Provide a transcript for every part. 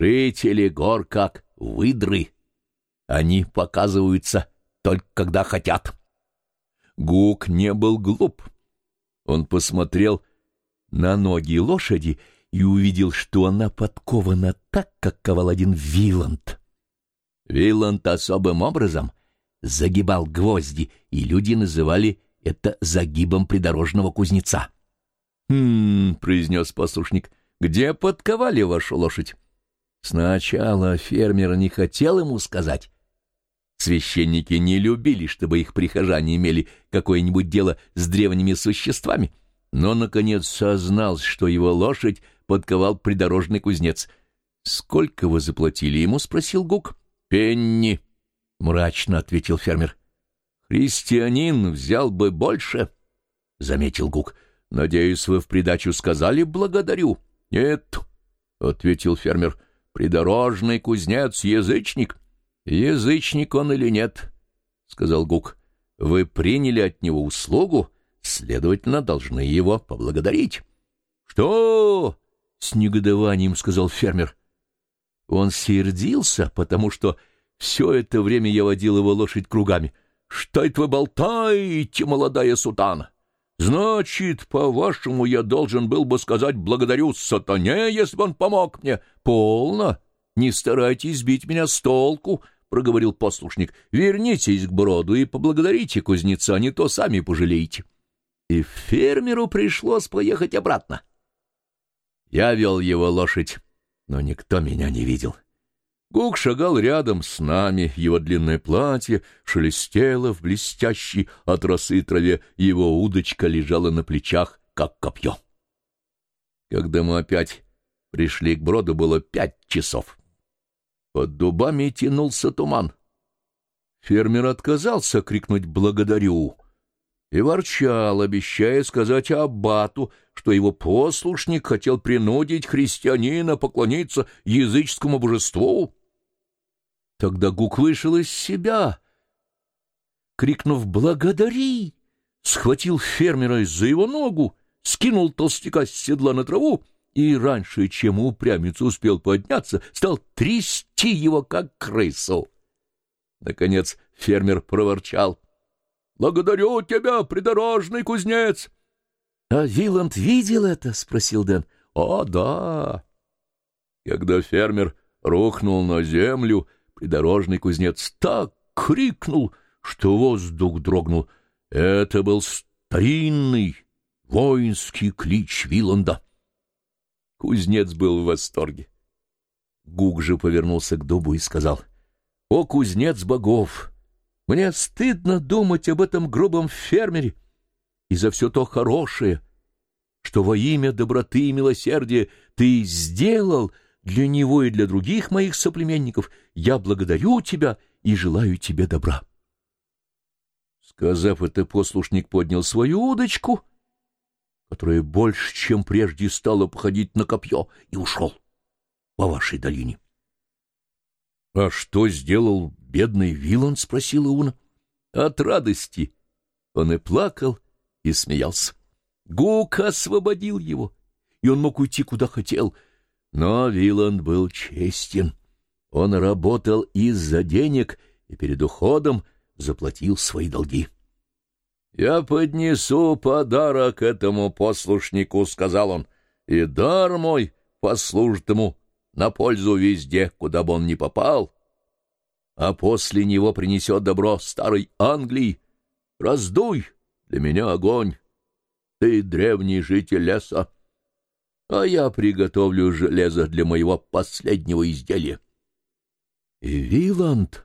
Жители гор как выдры. Они показываются только когда хотят. Гук не был глуп. Он посмотрел на ноги лошади и увидел, что она подкована так, как ковал один Виланд. Виланд особым образом загибал гвозди, и люди называли это загибом придорожного кузнеца. «Хм», — произнес послушник, — «где подковали вашу лошадь?» Сначала фермер не хотел ему сказать. Священники не любили, чтобы их прихожане имели какое-нибудь дело с древними существами, но, наконец, сознался, что его лошадь подковал придорожный кузнец. «Сколько вы заплатили ему?» — спросил Гук. «Пенни», — мрачно ответил фермер. «Христианин взял бы больше», — заметил Гук. «Надеюсь, вы в придачу сказали «благодарю». «Нет», — ответил фермер, — «придорожный кузнец — язычник». «Язычник он или нет?» — сказал Гук. «Вы приняли от него услугу, следовательно, должны его поблагодарить». «Что?» — с негодованием сказал фермер. Он сердился, потому что все это время я водил его лошадь кругами. «Что это вы болтаете, молодая сутана? Значит, по-вашему, я должен был бы сказать «благодарю сатане», если бы он помог мне. Полно. Не старайтесь сбить меня с толку, — проговорил послушник. Вернитесь к броду и поблагодарите кузнеца, не то сами пожалеете. И фермеру пришлось поехать обратно. Я вел его лошадь, но никто меня не видел. — Гук шагал рядом с нами, его длинное платье шелестело в блестящей от росы траве, его удочка лежала на плечах, как копье. Когда мы опять пришли к броду, было пять часов. Под дубами тянулся туман. Фермер отказался крикнуть «благодарю» и ворчал, обещая сказать аббату, что его послушник хотел принудить христианина поклониться языческому божеству. Тогда Гук вышел из себя, крикнув «Благодари!», схватил фермера из-за его ногу, скинул толстяка с седла на траву и, раньше, чем упрямец успел подняться, стал трясти его, как крысу. Наконец фермер проворчал. «Благодарю тебя, придорожный кузнец!» «А Виланд видел это?» — спросил Дэн. «О, да!» Когда фермер рухнул на землю, Придорожный кузнец так крикнул, что воздух дрогнул. Это был старинный воинский клич Виланда. Кузнец был в восторге. Гук же повернулся к дубу и сказал, «О, кузнец богов! Мне стыдно думать об этом грубом фермере и за все то хорошее, что во имя доброты и милосердия ты сделал — для него и для других моих соплеменников я благодарю тебя и желаю тебе добра. Сказав это, послушник поднял свою удочку, которая больше, чем прежде, стала походить на копье, и ушел по вашей долине. — А что сделал бедный Вилан? — спросил Иуна. — От радости. Он и плакал, и смеялся. Гук освободил его, и он мог уйти куда хотел — но Виланд был честен. Он работал из-за денег и перед уходом заплатил свои долги. — Я поднесу подарок этому послушнику, — сказал он, — и дар мой послужит ему на пользу везде, куда бы он ни попал. А после него принесет добро старой Англии. Раздуй для меня огонь, ты древний житель леса а я приготовлю железо для моего последнего изделия. И Виланд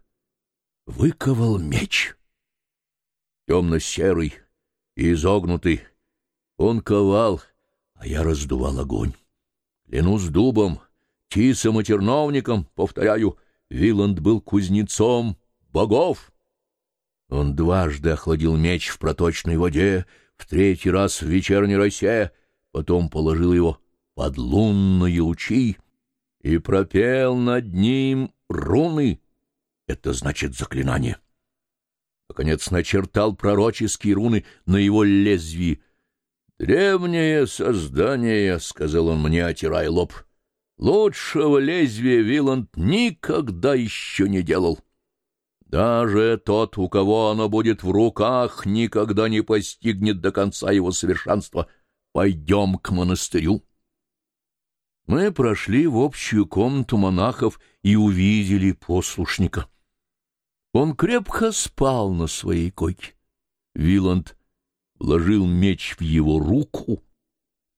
выковал меч. Темно-серый и изогнутый. Он ковал, а я раздувал огонь. Клянусь дубом, тисом и терновником, повторяю, Виланд был кузнецом богов. Он дважды охладил меч в проточной воде, в третий раз в вечерней росе, потом положил его под лунные лучи и пропел над ним руны, это значит заклинание. Наконец начертал пророческие руны на его лезвии. «Древнее создание», — сказал он мне, отирая лоб, Лучшего лезвия Виланд никогда еще не делал. Даже тот, у кого оно будет в руках, никогда не постигнет до конца его совершенства. Пойдем к монастырю. Мы прошли в общую комнату монахов и увидели послушника. Он крепко спал на своей койке. Виланд вложил меч в его руку,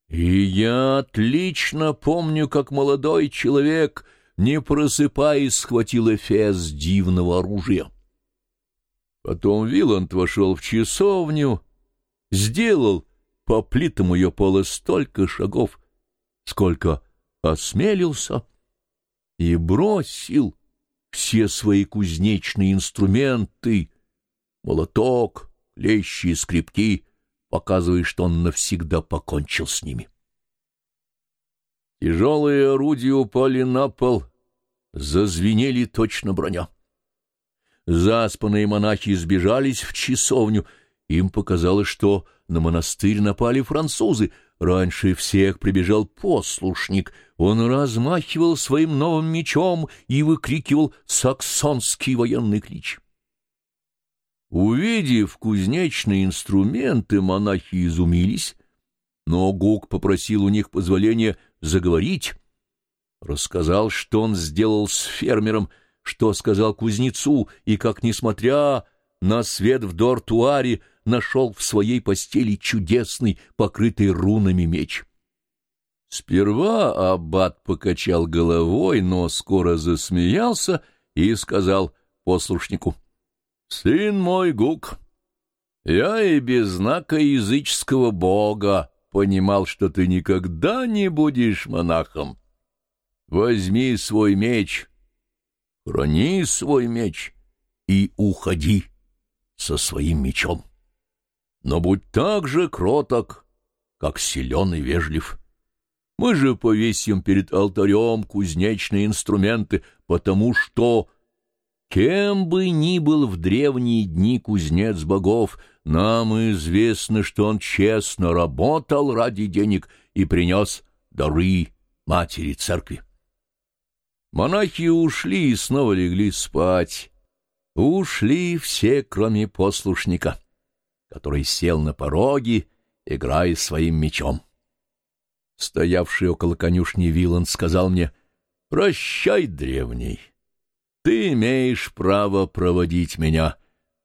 и я отлично помню, как молодой человек, не просыпаясь, схватил эфес дивного оружия. Потом Виланд вошел в часовню, сделал по плитам ее пола столько шагов, сколько осмелился, и бросил все свои кузнечные инструменты, молоток, клещи и скребки, показывая, что он навсегда покончил с ними. Тяжелые орудия упали на пол, зазвенели точно броня. Заспанные монахи сбежались в часовню. Им показалось, что на монастырь напали французы. Раньше всех прибежал послушник. Он размахивал своим новым мечом и выкрикивал саксонский военный клич. Увидев кузнечные инструменты, монахи изумились, но Гук попросил у них позволения заговорить. Рассказал, что он сделал с фермером, что сказал кузнецу, и как, несмотря на свет в дортуаре, нашел в своей постели чудесный, покрытый рунами меч. Сперва аббат покачал головой, но скоро засмеялся и сказал послушнику — Сын мой Гук, я и без знака языческого бога понимал, что ты никогда не будешь монахом. Возьми свой меч, храни свой меч и уходи со своим мечом. Но будь так же кроток, как силен и вежлив. Мы же повесим перед алтарем кузнечные инструменты, потому что Кем бы ни был в древние дни кузнец богов, нам известно, что он честно работал ради денег и принес дары матери церкви. Монахи ушли и снова легли спать. Ушли все, кроме послушника, который сел на пороге, играя своим мечом. Стоявший около конюшни Виланд сказал мне, «Прощай, древний». Ты имеешь право проводить меня.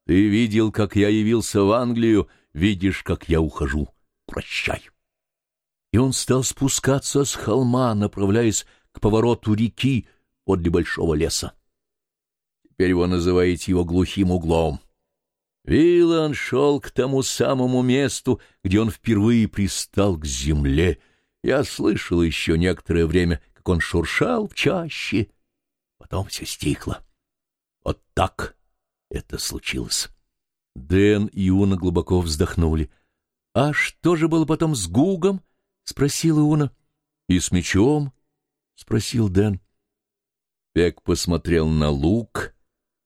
Ты видел, как я явился в Англию, видишь, как я ухожу. Прощай. И он стал спускаться с холма, направляясь к повороту реки подле большого леса. Теперь вы называете его глухим углом. Вилан шел к тому самому месту, где он впервые пристал к земле. Я слышал еще некоторое время, как он шуршал в чаще, Потом все стихло. Вот так это случилось. Дэн и Уна глубоко вздохнули. — А что же было потом с Гугом? — спросила Уна. — И с мечом? — спросил Дэн. Пек посмотрел на лук,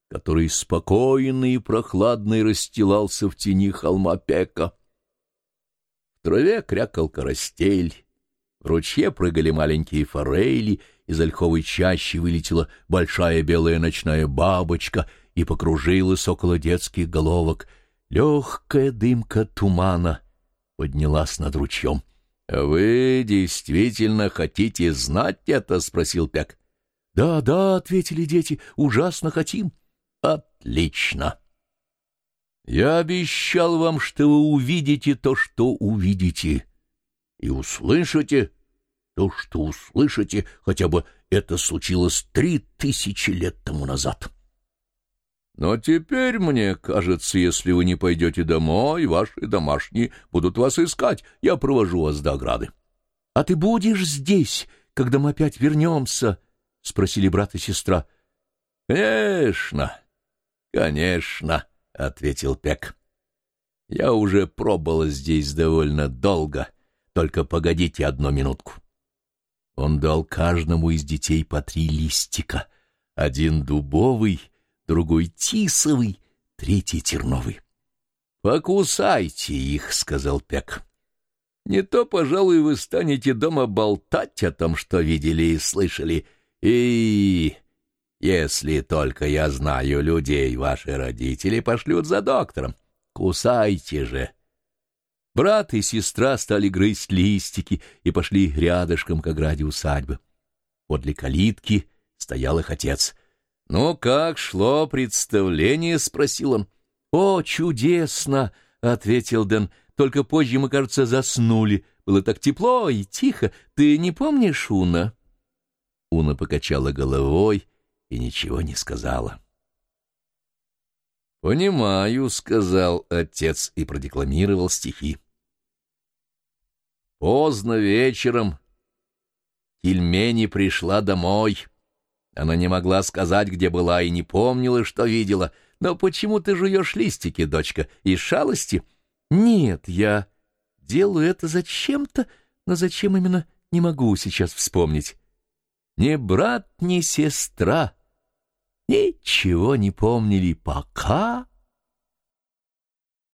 который спокойный и прохладный расстилался в тени холма Пека. В траве крякал карастель, в ручье прыгали маленькие форели, из ольховой чащи вылетела большая белая ночная бабочка и покружилась около детских головок. Легкая дымка тумана поднялась над ручьем. — Вы действительно хотите знать это? — спросил Пек. — Да, да, — ответили дети, — ужасно хотим. — Отлично. Я обещал вам, что вы увидите то, что увидите и услышите то, что услышите, хотя бы это случилось три тысячи лет тому назад. Но теперь, мне кажется, если вы не пойдете домой, ваши домашние будут вас искать. Я провожу вас до ограды. — А ты будешь здесь, когда мы опять вернемся? — спросили брат и сестра. — Конечно, конечно, — ответил Пек. — Я уже пробыл здесь довольно долго — только погодите одну минутку. Он дал каждому из детей по три листика. Один дубовый, другой тисовый, третий терновый. «Покусайте их», — сказал Пек. Не то, пожалуй, вы станете дома болтать о том, что видели и слышали. И если только я знаю людей, ваши родители пошлют за доктором. Кусайте же. Брат и сестра стали грызть листики и пошли рядышком к ограде усадьбы. Подле калитки стоял их отец. «Ну, как шло представление?» — спросил он. «О, чудесно!» — ответил Дэн. «Только позже мы, кажется, заснули. Было так тепло и тихо. Ты не помнишь, Уна?» Уна покачала головой и ничего не сказала. «Понимаю», — сказал отец и продекламировал стихи. Поздно вечером Тельмени пришла домой. Она не могла сказать, где была, и не помнила, что видела. Но почему ты жуешь листики, дочка, из шалости? Нет, я делаю это зачем-то, но зачем именно, не могу сейчас вспомнить. Ни брат, ни сестра ничего не помнили пока